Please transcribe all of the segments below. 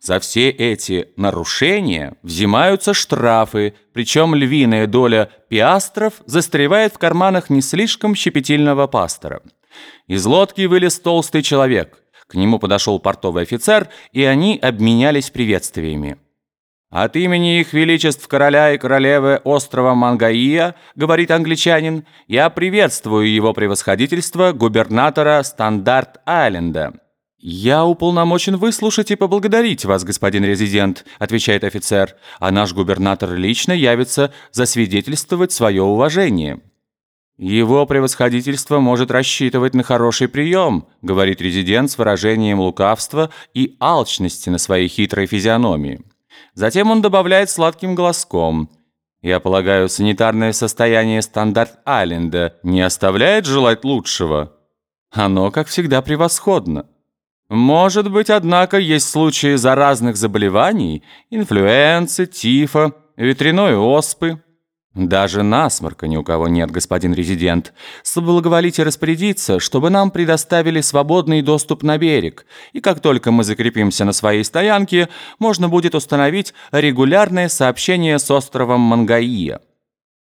За все эти нарушения взимаются штрафы, причем львиная доля пиастров застревает в карманах не слишком щепетильного пастора. Из лодки вылез толстый человек. К нему подошел портовый офицер, и они обменялись приветствиями. «От имени их величеств короля и королевы острова Мангаия, — говорит англичанин, — я приветствую его превосходительство губернатора Стандарт-Айленда». «Я уполномочен выслушать и поблагодарить вас, господин резидент», — отвечает офицер, «а наш губернатор лично явится засвидетельствовать свое уважение». «Его превосходительство может рассчитывать на хороший прием», — говорит резидент с выражением лукавства и алчности на своей хитрой физиономии. Затем он добавляет сладким голоском. «Я полагаю, санитарное состояние Стандарт-Айленда не оставляет желать лучшего?» «Оно, как всегда, превосходно». Может быть, однако, есть случаи заразных заболеваний, инфлюенции, тифа, ветряной оспы. Даже насморка ни у кого нет, господин резидент. Соблаговолите распорядиться, чтобы нам предоставили свободный доступ на берег, и как только мы закрепимся на своей стоянке, можно будет установить регулярное сообщение с островом Мангаия.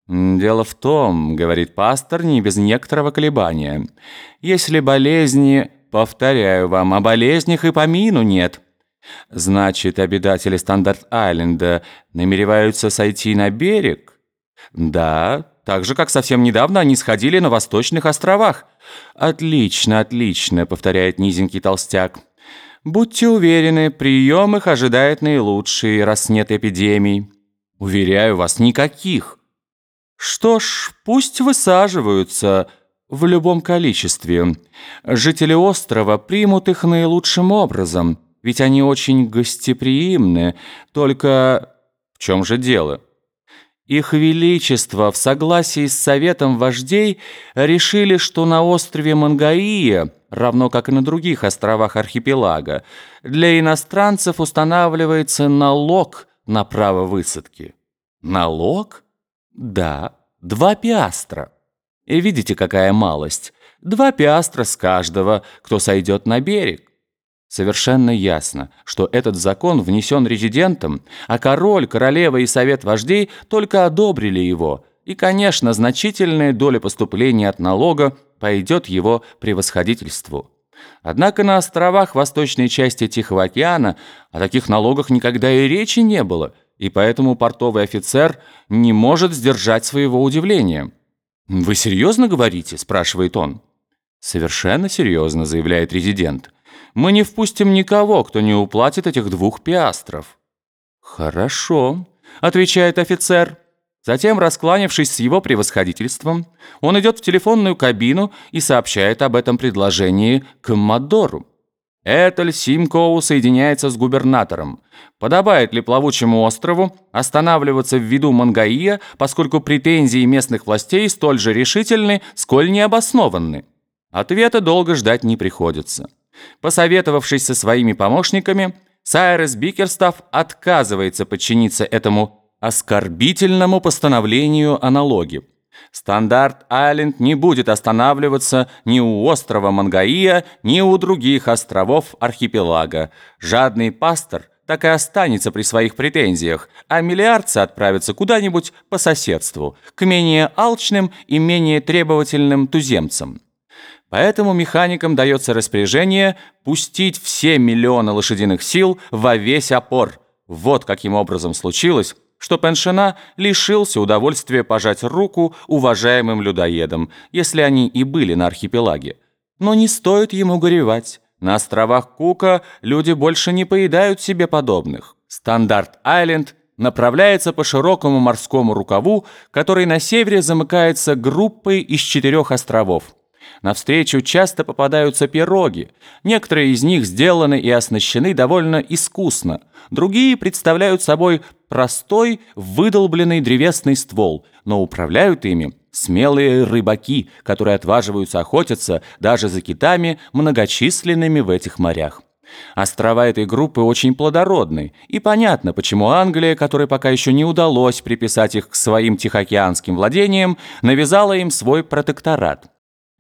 «Дело в том, — говорит пастор, не без некоторого колебания, — если болезни, повторяю вам, о болезнях и помину нет». Значит, обитатели Стандарт-Айленда намереваются сойти на берег? «Да, так же, как совсем недавно они сходили на Восточных островах». «Отлично, отлично», — повторяет низенький толстяк. «Будьте уверены, прием их ожидает наилучший, раз нет эпидемий». «Уверяю вас, никаких». «Что ж, пусть высаживаются в любом количестве. Жители острова примут их наилучшим образом, ведь они очень гостеприимны, только...» «В чем же дело?» Их Величество в согласии с Советом вождей решили, что на острове Мангаия, равно как и на других островах архипелага, для иностранцев устанавливается налог на право высадки. Налог? Да, два пиастра. И видите, какая малость. Два пиастра с каждого, кто сойдет на берег. Совершенно ясно, что этот закон внесен резидентом, а король, королева и совет вождей только одобрили его, и, конечно, значительная доля поступления от налога пойдет его превосходительству. Однако на островах восточной части Тихого океана о таких налогах никогда и речи не было, и поэтому портовый офицер не может сдержать своего удивления. «Вы серьезно говорите?» – спрашивает он. «Совершенно серьезно», – заявляет резидент мы не впустим никого, кто не уплатит этих двух пиастров». «Хорошо», — отвечает офицер. Затем, раскланившись с его превосходительством, он идет в телефонную кабину и сообщает об этом предложении Коммодору. Этель Симкоу соединяется с губернатором. Подобает ли плавучему острову останавливаться в виду Мангаия, поскольку претензии местных властей столь же решительны, сколь необоснованны? Ответа долго ждать не приходится. Посоветовавшись со своими помощниками, Сайрес Бикерстав отказывается подчиниться этому оскорбительному постановлению о налоге. Стандарт-Айленд не будет останавливаться ни у острова Мангаия, ни у других островов архипелага. Жадный пастор так и останется при своих претензиях, а миллиардцы отправятся куда-нибудь по соседству, к менее алчным и менее требовательным туземцам. Поэтому механикам дается распоряжение пустить все миллионы лошадиных сил во весь опор. Вот каким образом случилось, что Пеншина лишился удовольствия пожать руку уважаемым людоедам, если они и были на архипелаге. Но не стоит ему горевать. На островах Кука люди больше не поедают себе подобных. Стандарт-Айленд направляется по широкому морскому рукаву, который на севере замыкается группой из четырех островов. Навстречу часто попадаются пироги. Некоторые из них сделаны и оснащены довольно искусно. Другие представляют собой простой, выдолбленный древесный ствол, но управляют ими смелые рыбаки, которые отваживаются охотиться даже за китами, многочисленными в этих морях. Острова этой группы очень плодородны, и понятно, почему Англия, которой пока еще не удалось приписать их к своим тихоокеанским владениям, навязала им свой протекторат.